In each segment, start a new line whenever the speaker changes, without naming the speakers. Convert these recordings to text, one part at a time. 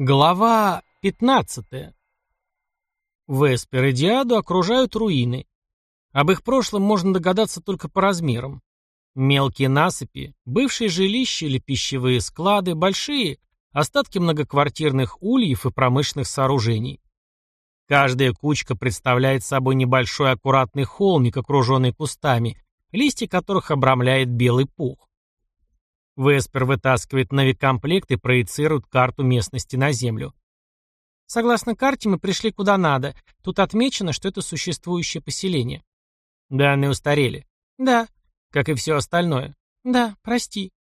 Глава 15. Веспер и Диаду окружают руины. Об их прошлом можно догадаться только по размерам. Мелкие насыпи, бывшие жилища или пищевые склады, большие – остатки многоквартирных ульев и промышленных сооружений. Каждая кучка представляет собой небольшой аккуратный холмик, окруженный кустами, листья которых обрамляет белый пух. Веспер вытаскивает навикомплект и проецирует карту местности на Землю. Согласно карте, мы пришли куда надо. Тут отмечено, что это существующее поселение. Данные устарели. Да. Как и все остальное. Да, прости.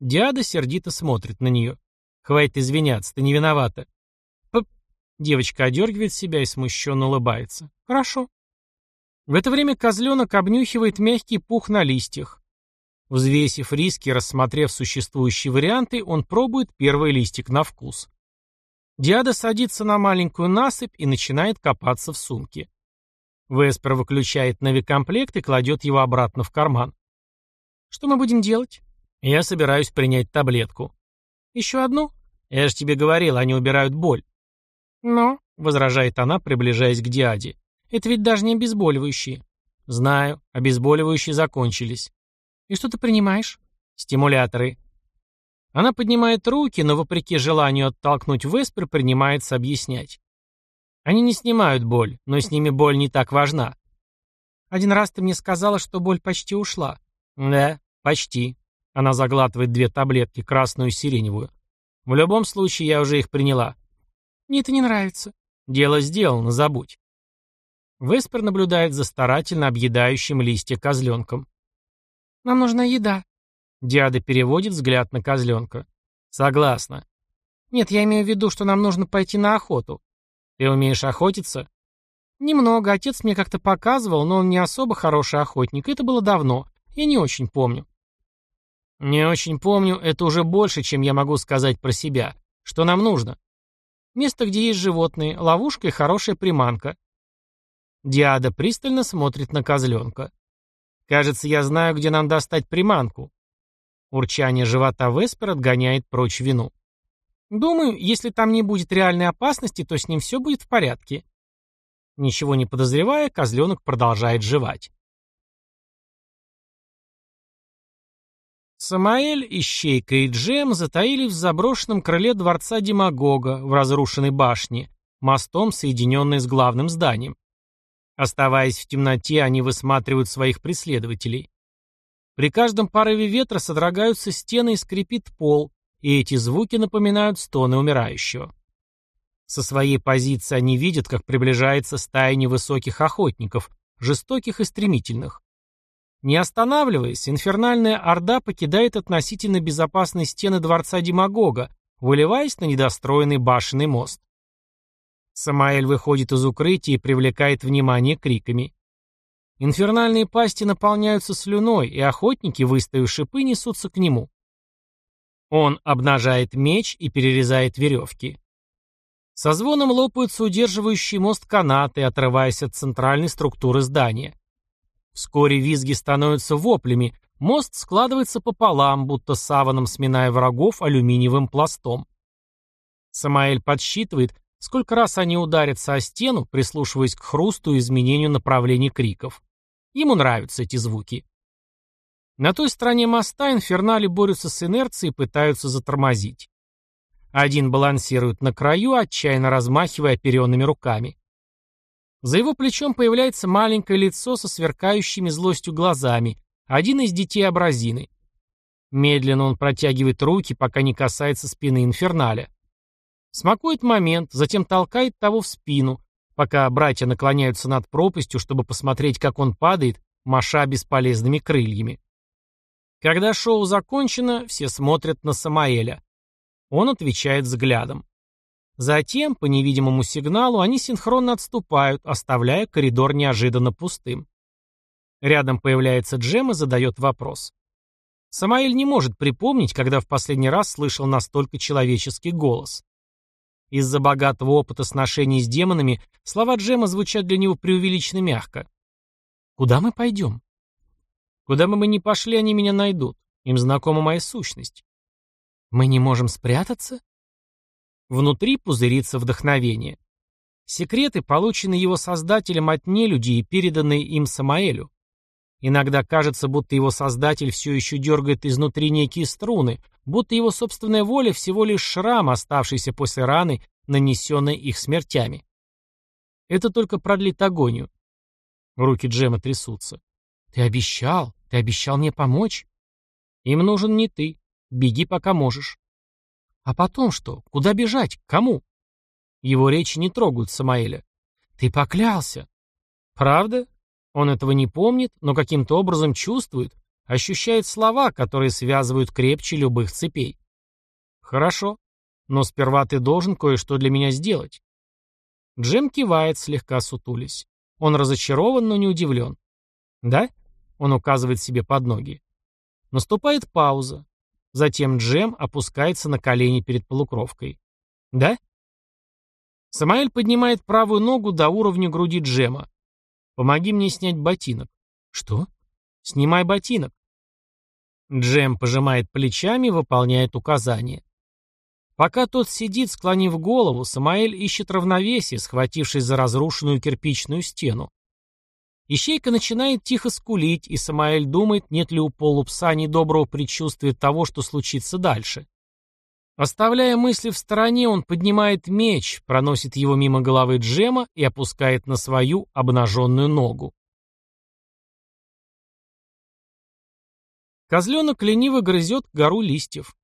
Диада сердито смотрит на нее. Хватит извиняться, ты не виновата. П... Девочка одергивает себя и смущенно улыбается. Хорошо. В это время козленок обнюхивает мягкий пух на листьях. Взвесив риски рассмотрев существующие варианты, он пробует первый листик на вкус. Диада садится на маленькую насыпь и начинает копаться в сумке. Веспер выключает навикомплект и кладет его обратно в карман. «Что мы будем делать?» «Я собираюсь принять таблетку». «Еще одну?» «Я же тебе говорил, они убирают боль». «Но», — возражает она, приближаясь к Диаде, — «это ведь даже не обезболивающие». «Знаю, обезболивающие закончились. «И что ты принимаешь?» «Стимуляторы». Она поднимает руки, но, вопреки желанию оттолкнуть Веспер, принимается объяснять. Они не снимают боль, но с ними боль не так важна. Один раз ты мне сказала, что боль почти ушла. Да, почти. Она заглатывает две таблетки, красную и сиреневую. В любом случае, я уже их приняла. Мне это не нравится. Дело сделано, забудь. Веспер наблюдает за старательно объедающим листья козленком. Нам нужна еда. Диада переводит взгляд на козленка. Согласна. Нет, я имею в виду, что нам нужно пойти на охоту. Ты умеешь охотиться? Немного. Отец мне как-то показывал, но он не особо хороший охотник. Это было давно. Я не очень помню. Не очень помню. Это уже больше, чем я могу сказать про себя. Что нам нужно? Место, где есть животные, ловушка и хорошая приманка. Диада пристально смотрит на козленка. Кажется, я знаю, где нам достать приманку. Урчание живота Веспер отгоняет прочь вину. Думаю, если там не будет реальной опасности, то с ним все будет в порядке. Ничего не подозревая, козленок продолжает жевать. Самаэль, Ищейка и Джем затаили в заброшенном крыле дворца Демагога в разрушенной башне, мостом, соединенной с главным зданием. Оставаясь в темноте, они высматривают своих преследователей. При каждом порыве ветра содрогаются стены и скрипит пол, и эти звуки напоминают стоны умирающего. Со своей позиции они видят, как приближается стая невысоких охотников, жестоких и стремительных. Не останавливаясь, инфернальная орда покидает относительно безопасные стены дворца Демагога, выливаясь на недостроенный башенный мост. Самаэль выходит из укрытия и привлекает внимание криками. Инфернальные пасти наполняются слюной, и охотники, выставив шипы, несутся к нему. Он обнажает меч и перерезает веревки. Со звоном лопаются удерживающие мост канаты, отрываясь от центральной структуры здания. Вскоре визги становятся воплями, мост складывается пополам, будто саваном сминая врагов алюминиевым пластом. Самаэль подсчитывает, Сколько раз они ударятся о стену, прислушиваясь к хрусту и изменению направления криков. Ему нравятся эти звуки. На той стороне моста инфернали борются с инерцией и пытаются затормозить. Один балансирует на краю, отчаянно размахивая оперенными руками. За его плечом появляется маленькое лицо со сверкающими злостью глазами, один из детей абразины. Медленно он протягивает руки, пока не касается спины инферналя. Смакует момент, затем толкает того в спину, пока братья наклоняются над пропастью, чтобы посмотреть, как он падает, маша бесполезными крыльями. Когда шоу закончено, все смотрят на Самаэля. Он отвечает взглядом. Затем, по невидимому сигналу, они синхронно отступают, оставляя коридор неожиданно пустым. Рядом появляется Джем и задает вопрос. Самаэль не может припомнить, когда в последний раз слышал настолько человеческий голос. Из-за богатого опыта сношений с демонами слова Джема звучат для него преувеличенно мягко. «Куда мы пойдем?» «Куда бы мы ни пошли, они меня найдут. Им знакома моя сущность». «Мы не можем спрятаться?» Внутри пузырится вдохновение. Секреты, полученные его создателем от нелюдей и переданные им Самаэлю. Иногда кажется, будто его создатель все еще дергает изнутри некие струны, будто его собственная воля всего лишь шрам, оставшийся после раны, нанесенной их смертями. Это только продлит агонию. Руки Джема трясутся. «Ты обещал, ты обещал мне помочь?» «Им нужен не ты. Беги, пока можешь». «А потом что? Куда бежать? Кому?» Его речи не трогают Самаэля. «Ты поклялся!» «Правда?» Он этого не помнит, но каким-то образом чувствует, ощущает слова, которые связывают крепче любых цепей. «Хорошо, но сперва ты должен кое-что для меня сделать». Джем кивает, слегка сутулись. Он разочарован, но не удивлен. «Да?» — он указывает себе под ноги. Наступает пауза. Затем Джем опускается на колени перед полукровкой. «Да?» Самаэль поднимает правую ногу до уровня груди Джема. «Помоги мне снять ботинок». «Что?» «Снимай ботинок». Джем пожимает плечами выполняет указание. Пока тот сидит, склонив голову, Самаэль ищет равновесие, схватившись за разрушенную кирпичную стену. Ищейка начинает тихо скулить, и Самаэль думает, нет ли у полупса недоброго предчувствия того, что случится дальше. Оставляя мысли в стороне, он поднимает меч, проносит его мимо головы Джема и опускает на свою обнаженную ногу. Козленок лениво грызет гору листьев.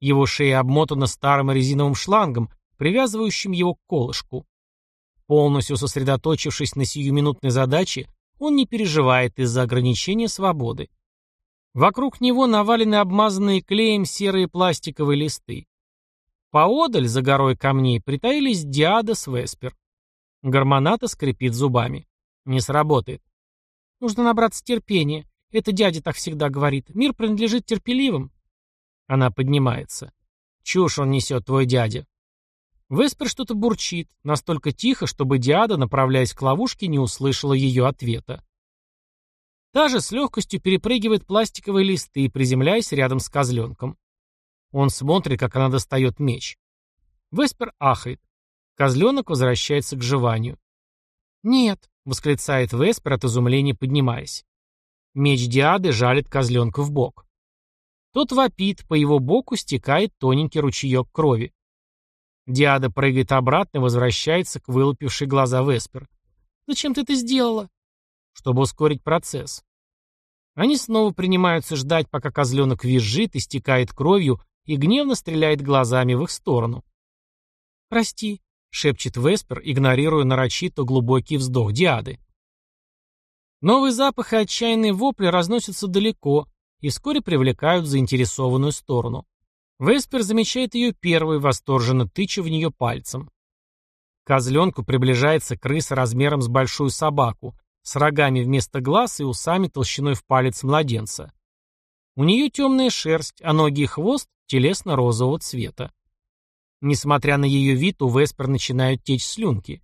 Его шея обмотана старым резиновым шлангом, привязывающим его к колышку. Полностью сосредоточившись на сиюминутной задаче, он не переживает из-за ограничения свободы. Вокруг него навалены обмазанные клеем серые пластиковые листы. Поодаль, за горой камней, притаились Диада с Веспер. Гормоната скрипит зубами. Не сработает. Нужно набраться терпения. Это дядя так всегда говорит. Мир принадлежит терпеливым. Она поднимается. Чушь он несет, твой дядя. Веспер что-то бурчит, настолько тихо, чтобы Диада, направляясь к ловушке, не услышала ее ответа. Та же с легкостью перепрыгивает пластиковые листы, приземляясь рядом с козленком. Он смотрит, как она достает меч. Веспер ахает. Козленок возвращается к жеванию. «Нет», — восклицает Веспер от изумления, поднимаясь. Меч Диады жалит козленка в бок. Тот вопит, по его боку стекает тоненький ручеек крови. Диада прыгает обратно и возвращается к вылупившей глаза Веспер. «Зачем ты это сделала?» «Чтобы ускорить процесс». Они снова принимаются ждать, пока козленок визжит, истекает кровью и гневно стреляет глазами в их сторону. «Прости», — шепчет Веспер, игнорируя нарочито глубокий вздох Диады. Новый запах и отчаянные вопли разносятся далеко и вскоре привлекают заинтересованную сторону. Веспер замечает ее первой, восторженно тыча в нее пальцем. К козленку приближается крыса размером с большую собаку, с рогами вместо глаз и усами толщиной в палец младенца. У нее темная шерсть, а ноги и хвост телесно-розового цвета. Несмотря на ее вид, у Веспер начинают течь слюнки.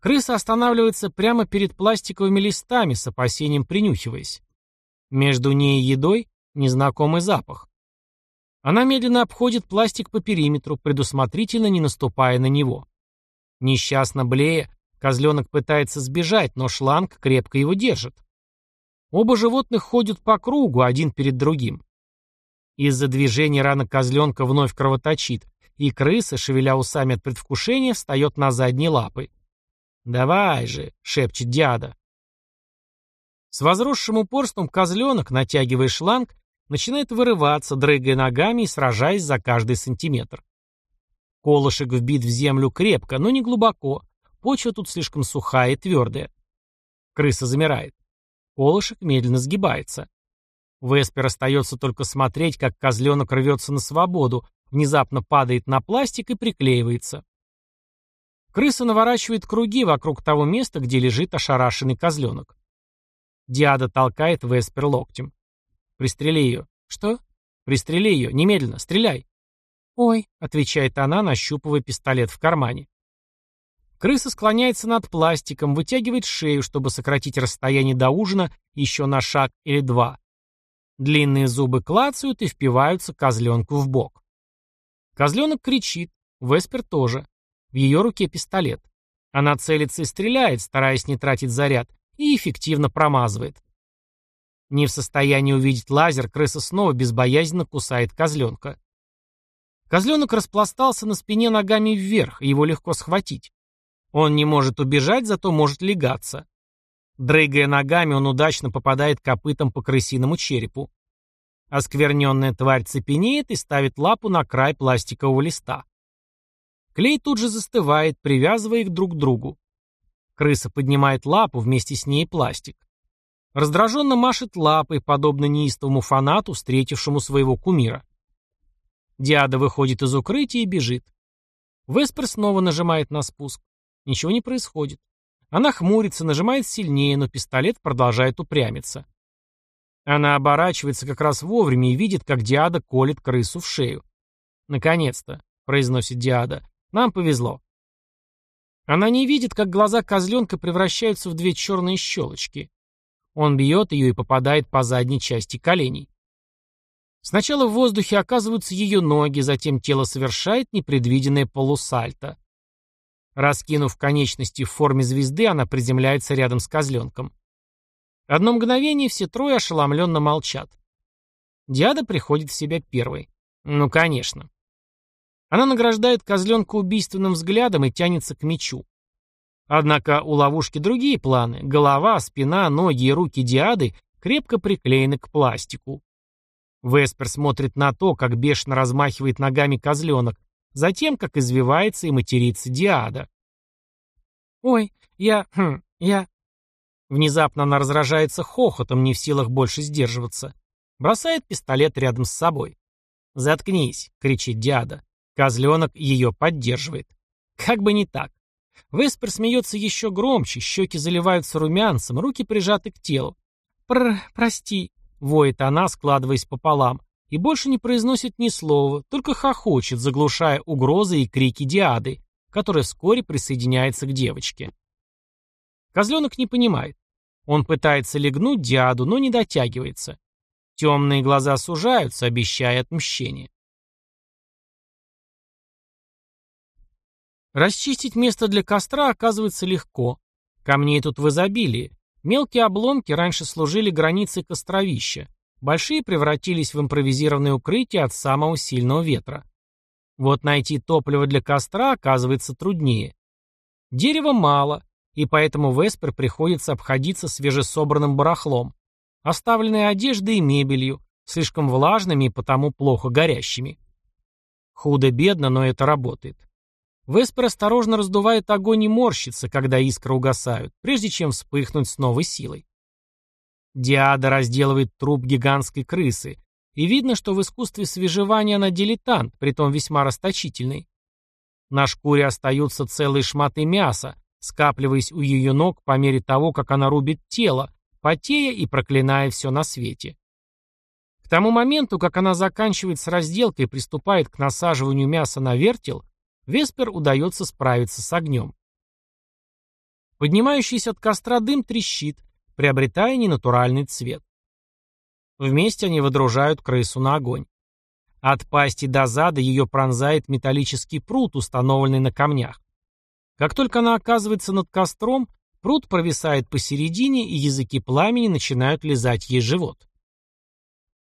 Крыса останавливается прямо перед пластиковыми листами, с опасением принюхиваясь. Между ней и едой незнакомый запах. Она медленно обходит пластик по периметру, предусмотрительно не наступая на него. Несчастно блея, козленок пытается сбежать, но шланг крепко его держит. Оба животных ходят по кругу, один перед другим. Из-за движения рана козленка вновь кровоточит, и крыса, шевеля усами от предвкушения, встает на задние лапы. «Давай же!» — шепчет дяда. С возросшим упорством козленок, натягивая шланг, начинает вырываться, дрыгая ногами и сражаясь за каждый сантиметр. Колышек вбит в землю крепко, но не глубоко. Почва тут слишком сухая и твердая. Крыса замирает. Колышек медленно сгибается. Веспер остается только смотреть, как козленок рвется на свободу, внезапно падает на пластик и приклеивается. Крыса наворачивает круги вокруг того места, где лежит ошарашенный козленок. Диада толкает Веспер локтем. Пристрели ее. Что? Пристрели ее. Немедленно. Стреляй. Ой, отвечает она, нащупывая пистолет в кармане. Крыса склоняется над пластиком, вытягивает шею, чтобы сократить расстояние до ужина еще на шаг или два. Длинные зубы клацают и впиваются козленку в бок. Козленок кричит, Веспер тоже. В ее руке пистолет. Она целится и стреляет, стараясь не тратить заряд, и эффективно промазывает. Не в состоянии увидеть лазер, крыса снова безбоязненно кусает козленка. Козленок распластался на спине ногами вверх, его легко схватить. Он не может убежать, зато может легаться. Дрыгая ногами, он удачно попадает копытом по крысиному черепу. Оскверненная тварь цепенеет и ставит лапу на край пластикового листа. Клей тут же застывает, привязывая их друг к другу. Крыса поднимает лапу, вместе с ней пластик. Раздраженно машет лапой, подобно неистовому фанату, встретившему своего кумира. Диада выходит из укрытия и бежит. Веспер снова нажимает на спуск. Ничего не происходит. Она хмурится, нажимает сильнее, но пистолет продолжает упрямиться. Она оборачивается как раз вовремя и видит, как Диада колет крысу в шею. «Наконец-то», — произносит Диада, — «нам повезло». Она не видит, как глаза козленка превращаются в две черные щелочки. Он бьет ее и попадает по задней части коленей. Сначала в воздухе оказываются ее ноги, затем тело совершает непредвиденное полусальто. Раскинув конечности в форме звезды, она приземляется рядом с козленком. Одно мгновение все трое ошеломленно молчат. Диада приходит в себя первой. Ну, конечно. Она награждает козленка убийственным взглядом и тянется к мечу. Однако у ловушки другие планы. Голова, спина, ноги и руки Диады крепко приклеены к пластику. Веспер смотрит на то, как бешено размахивает ногами козленок, затем, как извивается и матерится Диада. «Ой, я... Хм, я...» Внезапно она разражается хохотом, не в силах больше сдерживаться. Бросает пистолет рядом с собой. «Заткнись!» — кричит Диада. Козленок ее поддерживает. Как бы не так. Веспер смеется еще громче, щеки заливаются румянцем, руки прижаты к телу. «Пр... прости», — воет она, складываясь пополам, и больше не произносит ни слова, только хохочет, заглушая угрозы и крики Диады, которая вскоре присоединяется к девочке. Козленок не понимает. Он пытается легнуть Диаду, но не дотягивается. Темные глаза сужаются, обещая отмщение. Расчистить место для костра оказывается легко. Камней тут в изобилии. Мелкие обломки раньше служили границей костровища. Большие превратились в импровизированное укрытие от самого сильного ветра. Вот найти топливо для костра оказывается труднее. Дерева мало, и поэтому Веспер приходится обходиться свежесобранным барахлом, оставленной одеждой и мебелью, слишком влажными и потому плохо горящими. Худо-бедно, но это работает. Веспер осторожно раздувает огонь и морщится, когда искры угасают, прежде чем вспыхнуть с новой силой. Диада разделывает труп гигантской крысы, и видно, что в искусстве свежевания она дилетант, притом весьма расточительный. На шкуре остаются целые шматы мяса, скапливаясь у ее ног по мере того, как она рубит тело, потея и проклиная все на свете. К тому моменту, как она заканчивает с разделкой и приступает к насаживанию мяса на вертел, Веспер удается справиться с огнем. Поднимающийся от костра дым трещит, приобретая ненатуральный цвет. Вместе они выдружают крысу на огонь. От пасти до зада ее пронзает металлический пруд, установленный на камнях. Как только она оказывается над костром, пруд провисает посередине, и языки пламени начинают лизать ей живот.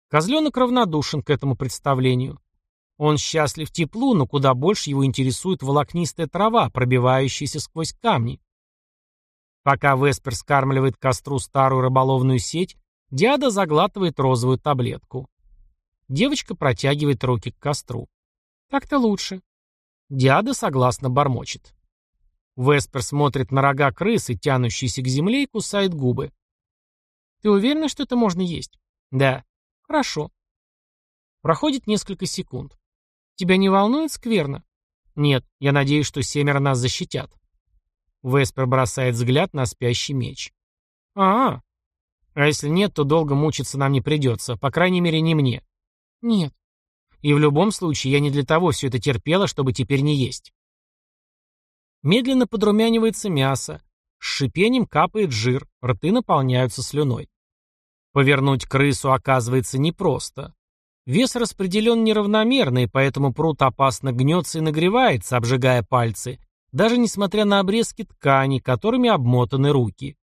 Козленок равнодушен к этому представлению. Он счастлив теплу, но куда больше его интересует волокнистая трава, пробивающаяся сквозь камни. Пока Веспер скармливает костру старую рыболовную сеть, Диада заглатывает розовую таблетку. Девочка протягивает руки к костру. Так-то лучше. Диада согласно бормочет. Веспер смотрит на рога крысы, тянущиеся к земле, и кусает губы. «Ты уверена, что это можно есть?» «Да». «Хорошо». Проходит несколько секунд. Тебя не волнует скверно? Нет, я надеюсь, что семеро нас защитят. Веспер бросает взгляд на спящий меч. А, -а, а если нет, то долго мучиться нам не придется, по крайней мере, не мне. Нет. И в любом случае, я не для того все это терпела, чтобы теперь не есть. Медленно подрумянивается мясо, с шипением капает жир, рты наполняются слюной. Повернуть крысу оказывается непросто. Вес распределен неравномерно, и поэтому пруд опасно гнется и нагревается, обжигая пальцы, даже несмотря на обрезки ткани, которыми обмотаны руки.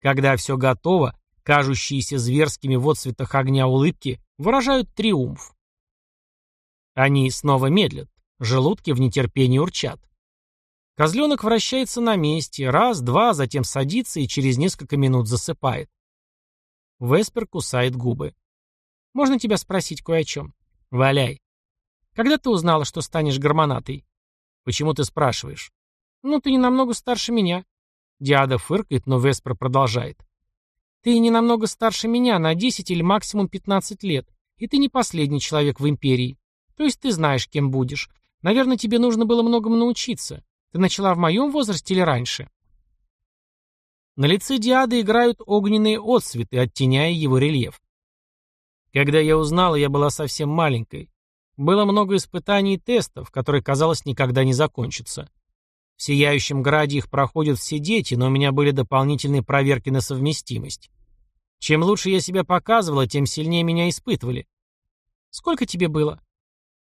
Когда все готово, кажущиеся зверскими в отцветах огня улыбки выражают триумф. Они снова медлят, желудки в нетерпении урчат. Козленок вращается на месте, раз, два, затем садится и через несколько минут засыпает. Веспер кусает губы. «Можно тебя спросить кое о чем?» «Валяй». «Когда ты узнала, что станешь гормонатой?» «Почему ты спрашиваешь?» «Ну, ты не намного старше меня». Диада фыркает, но Веспер продолжает. «Ты не намного старше меня на 10 или максимум 15 лет, и ты не последний человек в Империи. То есть ты знаешь, кем будешь. Наверное, тебе нужно было многому научиться. Ты начала в моем возрасте или раньше?» На лице Диады играют огненные отсветы, оттеняя его рельеф. Когда я узнала, я была совсем маленькой. Было много испытаний и тестов, которые, казалось, никогда не закончатся. В Сияющем Граде их проходят все дети, но у меня были дополнительные проверки на совместимость. Чем лучше я себя показывала, тем сильнее меня испытывали. Сколько тебе было?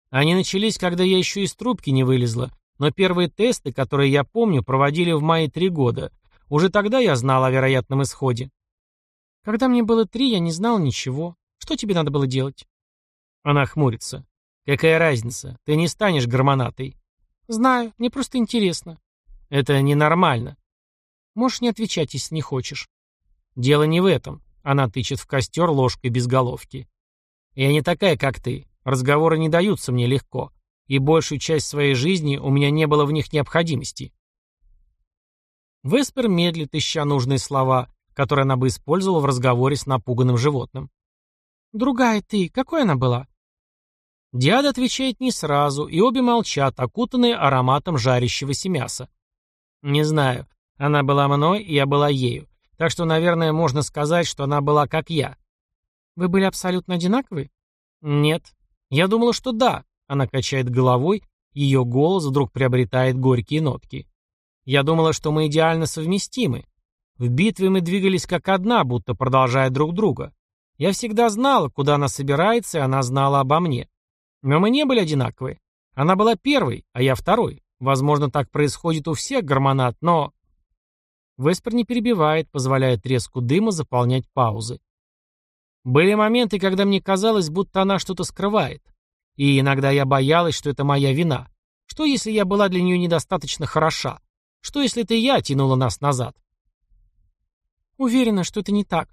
Они начались, когда я еще из трубки не вылезла, но первые тесты, которые я помню, проводили в мае три года. Уже тогда я знал о вероятном исходе. Когда мне было три, я не знал ничего. Что тебе надо было делать? Она хмурится. Какая разница? Ты не станешь гормонатой. Знаю, мне просто интересно. Это ненормально. Можешь не отвечать, если не хочешь. Дело не в этом. Она тычет в костер ложкой без головки. Я не такая, как ты. Разговоры не даются мне легко и большую часть своей жизни у меня не было в них необходимости. Веспер медлит, ища нужные слова, которые она бы использовала в разговоре с напуганным животным. «Другая ты, какой она была?» Диада отвечает не сразу, и обе молчат, окутанные ароматом жарящегося мяса. «Не знаю. Она была мной, и я была ею. Так что, наверное, можно сказать, что она была как я». «Вы были абсолютно одинаковы?» «Нет. Я думала, что да, она качает головой, ее голос вдруг приобретает горькие нотки. Я думала, что мы идеально совместимы. В битве мы двигались как одна, будто продолжая друг друга. Я всегда знала, куда она собирается, и она знала обо мне. Но мы не были одинаковы. Она была первой, а я второй. Возможно, так происходит у всех гормонат, но... Веспер не перебивает, позволяя треску дыма заполнять паузы. Были моменты, когда мне казалось, будто она что-то скрывает. И иногда я боялась, что это моя вина. Что, если я была для нее недостаточно хороша? Что, если это я тянула нас назад? Уверена, что это не так.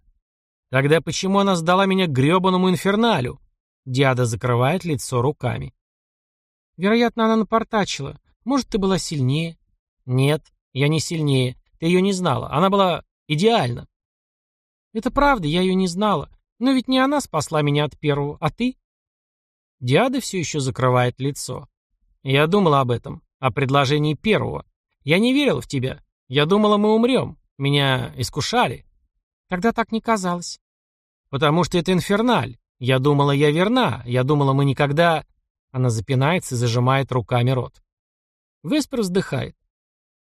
Тогда почему она сдала меня гребаному инферналю? Диада закрывает лицо руками. Вероятно, она напортачила. Может, ты была сильнее? Нет, я не сильнее. Ты ее не знала. Она была идеальна. Это правда, я ее не знала. Но ведь не она спасла меня от первого, а ты? Диада все еще закрывает лицо. Я думала об этом, о предложении первого. Я не верила в тебя. Я думала, мы умрем. Меня искушали. Тогда так не казалось. Потому что это инферналь. Я думала, я верна. Я думала, мы никогда... Она запинается и зажимает руками рот. Веспер вздыхает.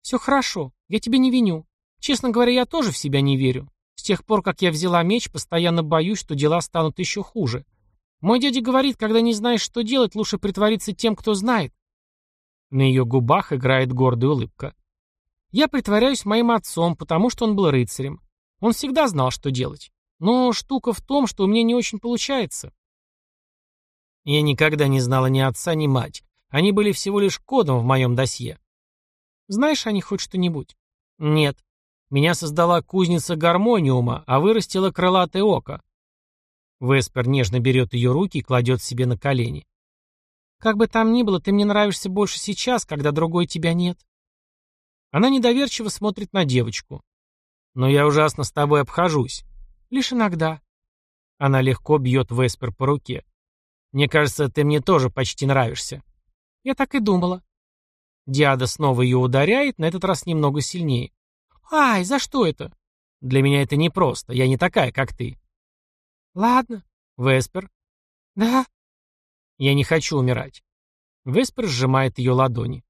«Все хорошо, я тебя не виню. Честно говоря, я тоже в себя не верю. С тех пор, как я взяла меч, постоянно боюсь, что дела станут еще хуже. Мой дядя говорит, когда не знаешь, что делать, лучше притвориться тем, кто знает. На ее губах играет гордая улыбка. Я притворяюсь моим отцом, потому что он был рыцарем. Он всегда знал, что делать. Но штука в том, что у меня не очень получается. Я никогда не знала ни отца, ни мать. Они были всего лишь кодом в моем досье. Знаешь о них хоть что-нибудь? Нет. Меня создала кузница гармониума, а вырастила крылатое око. Веспер нежно берет ее руки и кладет себе на колени. «Как бы там ни было, ты мне нравишься больше сейчас, когда другой тебя нет». Она недоверчиво смотрит на девочку. «Но я ужасно с тобой обхожусь. Лишь иногда». Она легко бьет Веспер по руке. «Мне кажется, ты мне тоже почти нравишься». «Я так и думала». Диада снова ее ударяет, на этот раз немного сильнее. «Ай, за что это?» «Для меня это непросто. Я не такая, как ты. Ладно. Веспер. Да. Я не хочу умирать. Веспер сжимает ее ладони.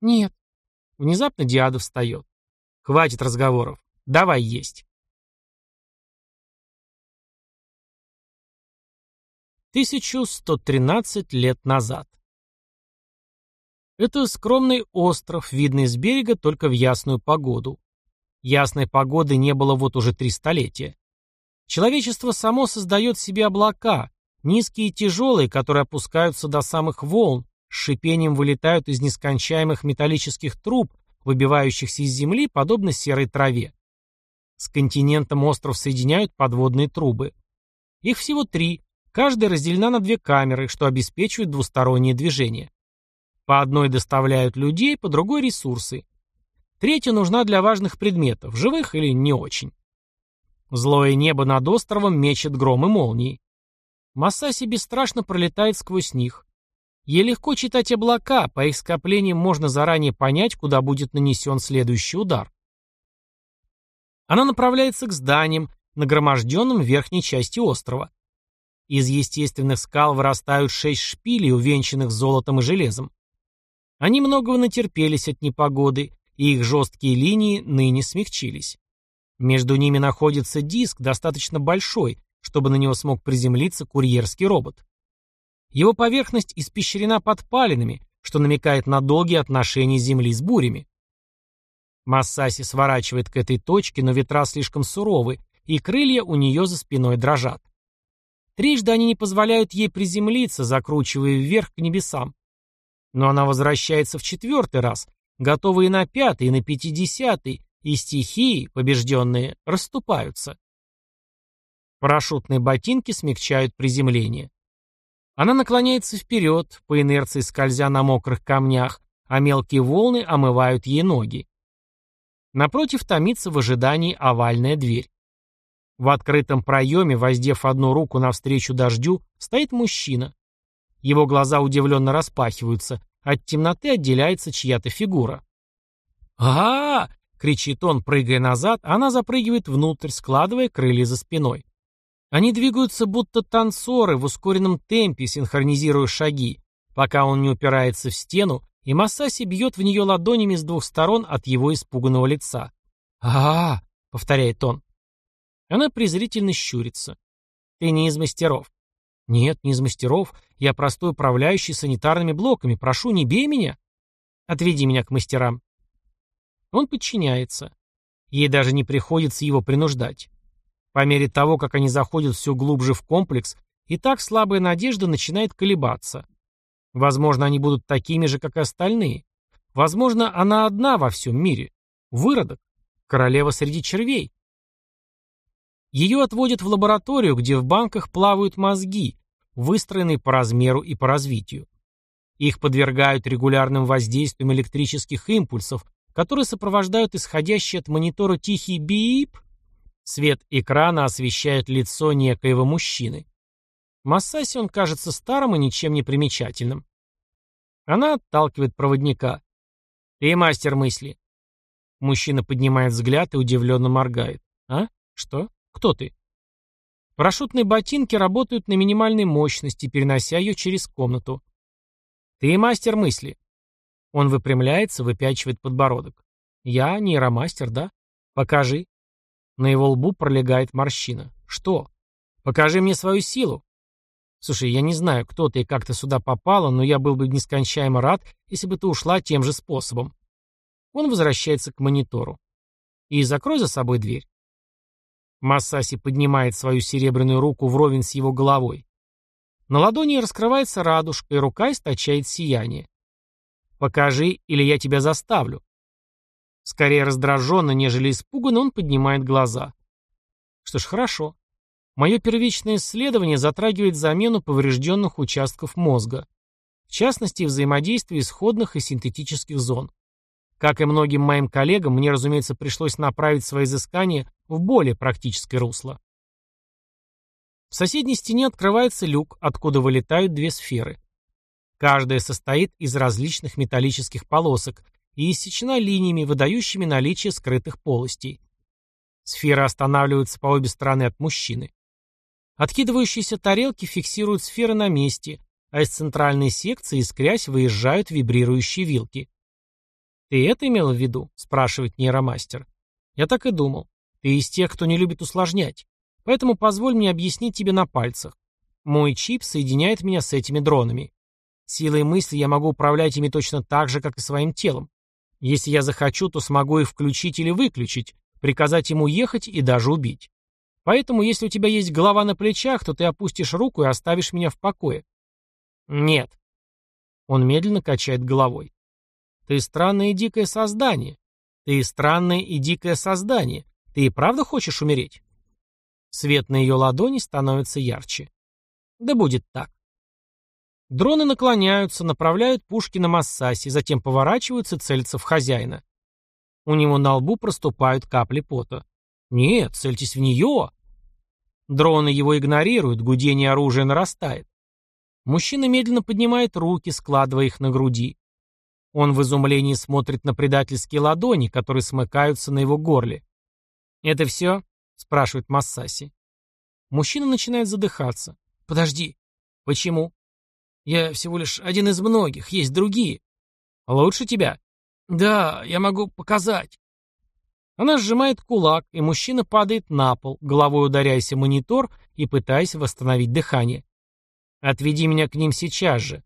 Нет. Внезапно Диада встает. Хватит разговоров. Давай есть. 1113 лет назад. Это скромный остров, видный с берега только в ясную погоду. Ясной погоды не было вот уже три столетия. Человечество само создает себе облака, низкие и тяжелые, которые опускаются до самых волн, с шипением вылетают из нескончаемых металлических труб, выбивающихся из земли, подобно серой траве. С континентом остров соединяют подводные трубы. Их всего три, каждая разделена на две камеры, что обеспечивает двустороннее движение. По одной доставляют людей, по другой – ресурсы. Третья нужна для важных предметов, живых или не очень. Злое небо над островом мечет гром и молнии. Массаси бесстрашно пролетает сквозь них. Ей легко читать облака, по их скоплениям можно заранее понять, куда будет нанесен следующий удар. Она направляется к зданиям, нагроможденным в верхней части острова. Из естественных скал вырастают шесть шпилей, увенчанных золотом и железом. Они многого натерпелись от непогоды, и их жесткие линии ныне смягчились. Между ними находится диск, достаточно большой, чтобы на него смог приземлиться курьерский робот. Его поверхность испещрена подпалинами, что намекает на долгие отношения Земли с бурями. Массаси сворачивает к этой точке, но ветра слишком суровы, и крылья у нее за спиной дрожат. Трижды они не позволяют ей приземлиться, закручивая вверх к небесам. Но она возвращается в четвертый раз, готовая и на пятый, и на пятидесятый, и стихии, побежденные, расступаются. Парашютные ботинки смягчают приземление. Она наклоняется вперед, по инерции скользя на мокрых камнях, а мелкие волны омывают ей ноги. Напротив томится в ожидании овальная дверь. В открытом проеме, воздев одну руку навстречу дождю, стоит мужчина. Его глаза удивленно распахиваются, от темноты отделяется чья-то фигура. а, -а, кричит он, прыгая назад, она запрыгивает внутрь, складывая крылья за спиной. Они двигаются будто танцоры в ускоренном темпе, синхронизируя шаги, пока он не упирается в стену, и Масаси бьет в нее ладонями с двух сторон от его испуганного лица. а, -а, -а повторяет он. Она презрительно щурится. «Ты не из мастеров». «Нет, не из мастеров. Я простой управляющий санитарными блоками. Прошу, не бей меня. Отведи меня к мастерам». Он подчиняется. Ей даже не приходится его принуждать. По мере того, как они заходят все глубже в комплекс, и так слабая надежда начинает колебаться. Возможно, они будут такими же, как и остальные. Возможно, она одна во всем мире. Выродок. Королева среди червей. Ее отводят в лабораторию, где в банках плавают мозги, выстроенные по размеру и по развитию. Их подвергают регулярным воздействиям электрических импульсов, которые сопровождают исходящий от монитора тихий бип. Свет экрана освещает лицо некоего мужчины. Массаси он кажется старым и ничем не примечательным. Она отталкивает проводника. «Ты мастер мысли». Мужчина поднимает взгляд и удивленно моргает. «А? Что? Кто ты?» Парашютные ботинки работают на минимальной мощности, перенося ее через комнату. «Ты мастер мысли». Он выпрямляется, выпячивает подбородок. «Я нейромастер, да? Покажи». На его лбу пролегает морщина. «Что? Покажи мне свою силу». Слушай, я не знаю, кто ты и как ты сюда попала, но я был бы нескончаемо рад, если бы ты ушла тем же способом. Он возвращается к монитору. И закрой за собой дверь. Массаси поднимает свою серебряную руку вровень с его головой. На ладони раскрывается радужка, и рука источает сияние. «Покажи, или я тебя заставлю». Скорее раздраженно, нежели испуганно, он поднимает глаза. Что ж, хорошо. Мое первичное исследование затрагивает замену поврежденных участков мозга, в частности, взаимодействие исходных и синтетических зон. Как и многим моим коллегам, мне, разумеется, пришлось направить свои изыскания в более практическое русло. В соседней стене открывается люк, откуда вылетают две сферы. Каждая состоит из различных металлических полосок и иссечена линиями, выдающими наличие скрытых полостей. Сферы останавливаются по обе стороны от мужчины. Откидывающиеся тарелки фиксируют сферы на месте, а из центральной секции, искрясь, выезжают вибрирующие вилки. «Ты это имел в виду?» – спрашивает нейромастер. «Я так и думал. Ты из тех, кто не любит усложнять. Поэтому позволь мне объяснить тебе на пальцах. Мой чип соединяет меня с этими дронами. Силой мысли я могу управлять ими точно так же, как и своим телом. Если я захочу, то смогу их включить или выключить, приказать ему ехать и даже убить. Поэтому, если у тебя есть голова на плечах, то ты опустишь руку и оставишь меня в покое. Нет. Он медленно качает головой. Ты странное и дикое создание. Ты странное и дикое создание. Ты и правда хочешь умереть? Свет на ее ладони становится ярче. Да будет так. Дроны наклоняются, направляют пушки на Массаси, затем поворачиваются и целятся в хозяина. У него на лбу проступают капли пота. Нет, цельтесь в нее. Дроны его игнорируют, гудение оружия нарастает. Мужчина медленно поднимает руки, складывая их на груди. Он в изумлении смотрит на предательские ладони, которые смыкаются на его горле. «Это все?» — спрашивает Массаси. Мужчина начинает задыхаться. «Подожди. Почему?» «Я всего лишь один из многих, есть другие». «Лучше тебя?» «Да, я могу показать». Она сжимает кулак, и мужчина падает на пол, головой ударяясь о монитор и пытаясь восстановить дыхание. «Отведи меня к ним сейчас же».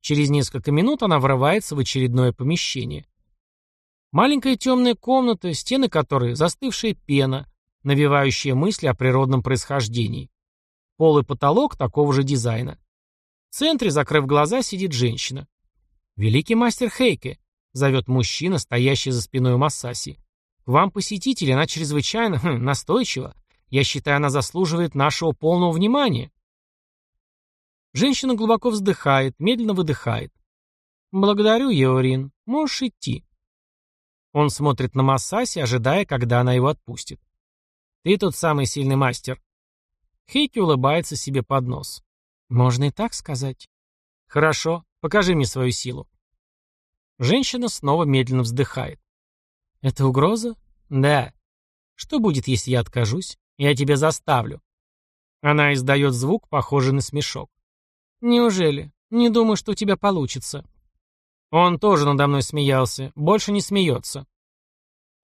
Через несколько минут она врывается в очередное помещение. Маленькая темная комната, стены которой застывшая пена, навевающая мысли о природном происхождении. Пол и потолок такого же дизайна. В центре, закрыв глаза, сидит женщина. «Великий мастер Хейке», — зовет мужчина, стоящий за спиной Массаси. «К вам посетитель, она чрезвычайно хм, настойчива. Я считаю, она заслуживает нашего полного внимания». Женщина глубоко вздыхает, медленно выдыхает. «Благодарю, Еорин. Можешь идти». Он смотрит на Массаси, ожидая, когда она его отпустит. «Ты тот самый сильный мастер». Хейки улыбается себе под нос. «Можно и так сказать». «Хорошо. Покажи мне свою силу». Женщина снова медленно вздыхает. «Это угроза?» «Да». «Что будет, если я откажусь? Я тебя заставлю». Она издает звук, похожий на смешок. «Неужели? Не думаю, что у тебя получится». Он тоже надо мной смеялся. Больше не смеется.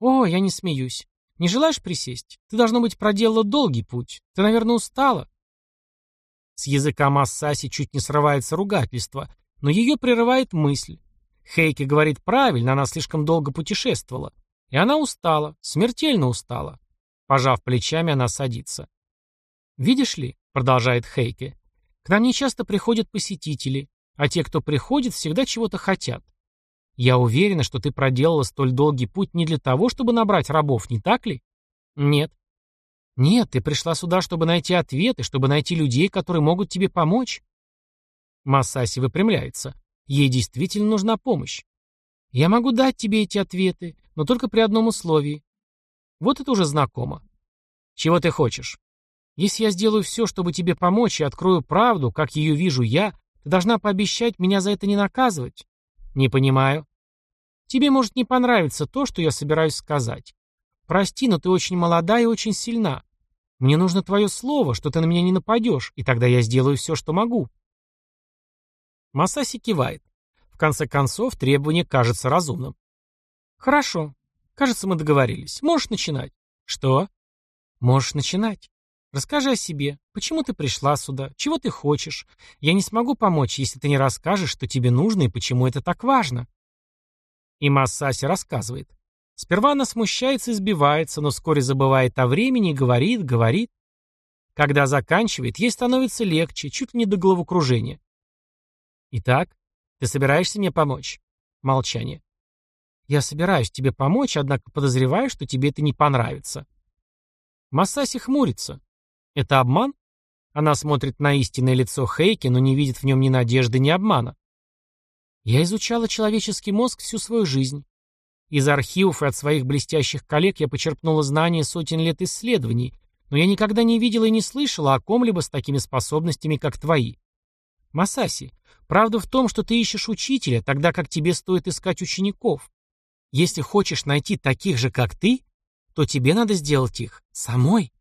«О, я не смеюсь. Не желаешь присесть? Ты, должно быть, проделала долгий путь. Ты, наверное, устала». С языка Массаси чуть не срывается ругательство, но ее прерывает мысль. Хейки говорит правильно, она слишком долго путешествовала. И она устала, смертельно устала. Пожав плечами, она садится. «Видишь ли», — продолжает Хейке, — «к нам не часто приходят посетители, а те, кто приходит, всегда чего-то хотят. Я уверена, что ты проделала столь долгий путь не для того, чтобы набрать рабов, не так ли? Нет. Нет, ты пришла сюда, чтобы найти ответы, чтобы найти людей, которые могут тебе помочь. Масаси выпрямляется. Ей действительно нужна помощь. Я могу дать тебе эти ответы, но только при одном условии. Вот это уже знакомо. Чего ты хочешь? Если я сделаю все, чтобы тебе помочь, и открою правду, как ее вижу я, ты должна пообещать меня за это не наказывать. Не понимаю. Тебе может не понравиться то, что я собираюсь сказать. Прости, но ты очень молода и очень сильна. Мне нужно твое слово, что ты на меня не нападешь, и тогда я сделаю все, что могу. Масаси кивает. В конце концов, требование кажется разумным. Хорошо. Кажется, мы договорились. Можешь начинать. Что? Можешь начинать. Расскажи о себе. Почему ты пришла сюда? Чего ты хочешь? Я не смогу помочь, если ты не расскажешь, что тебе нужно и почему это так важно. И Масаси рассказывает. Сперва она смущается и сбивается, но вскоре забывает о времени и говорит, говорит. Когда заканчивает, ей становится легче, чуть ли не до головокружения. «Итак, ты собираешься мне помочь?» Молчание. «Я собираюсь тебе помочь, однако подозреваю, что тебе это не понравится». Масаси хмурится. «Это обман?» Она смотрит на истинное лицо Хейки, но не видит в нем ни надежды, ни обмана. «Я изучала человеческий мозг всю свою жизнь. Из архивов и от своих блестящих коллег я почерпнула знания сотен лет исследований, но я никогда не видела и не слышала о ком-либо с такими способностями, как твои. Масаси, правда в том, что ты ищешь учителя, тогда как тебе стоит искать учеников. Если хочешь найти таких же, как ты, то тебе надо сделать их самой.